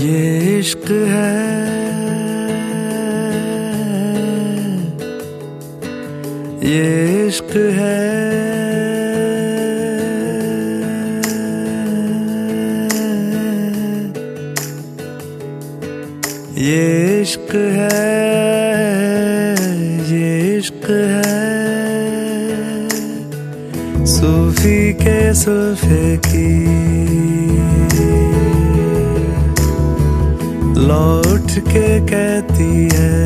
इश्क है। ये इश्क है। ये इश्क है। ये इश्क है। सूफी के सुल्फे की लौट के कहती है।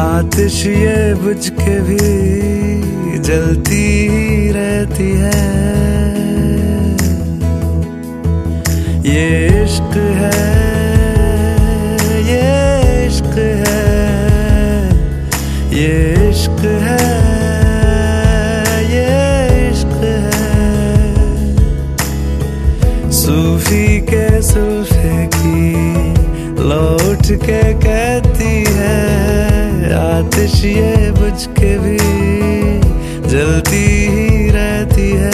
आतिश ये बुझ के भी जलती रहती है। ये कहती है आतिश ये बुझ के भी जलती ही रहती है।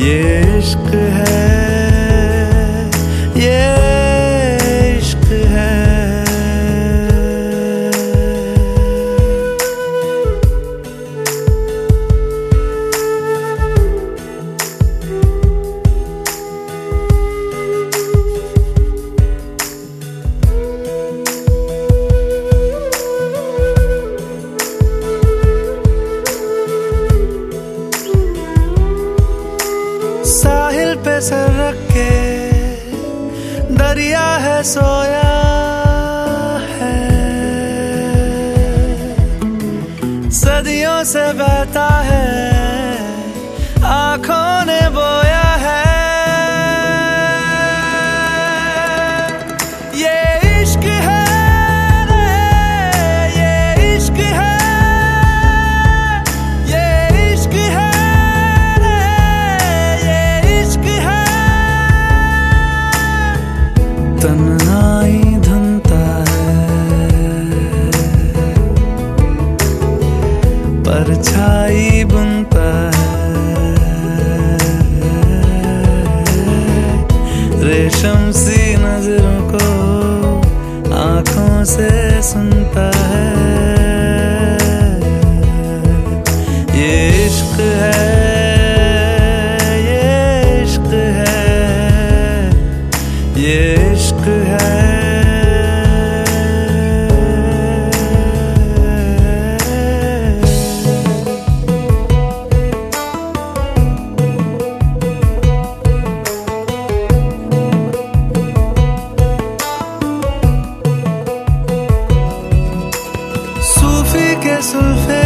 ये इश्क है दरिया है सोया है। सदियों से बहता है। तन्हाई धुनता है। परछाई बुनता है। रेशम सी नज़रों को आँखों से सुनता है। सुल्फे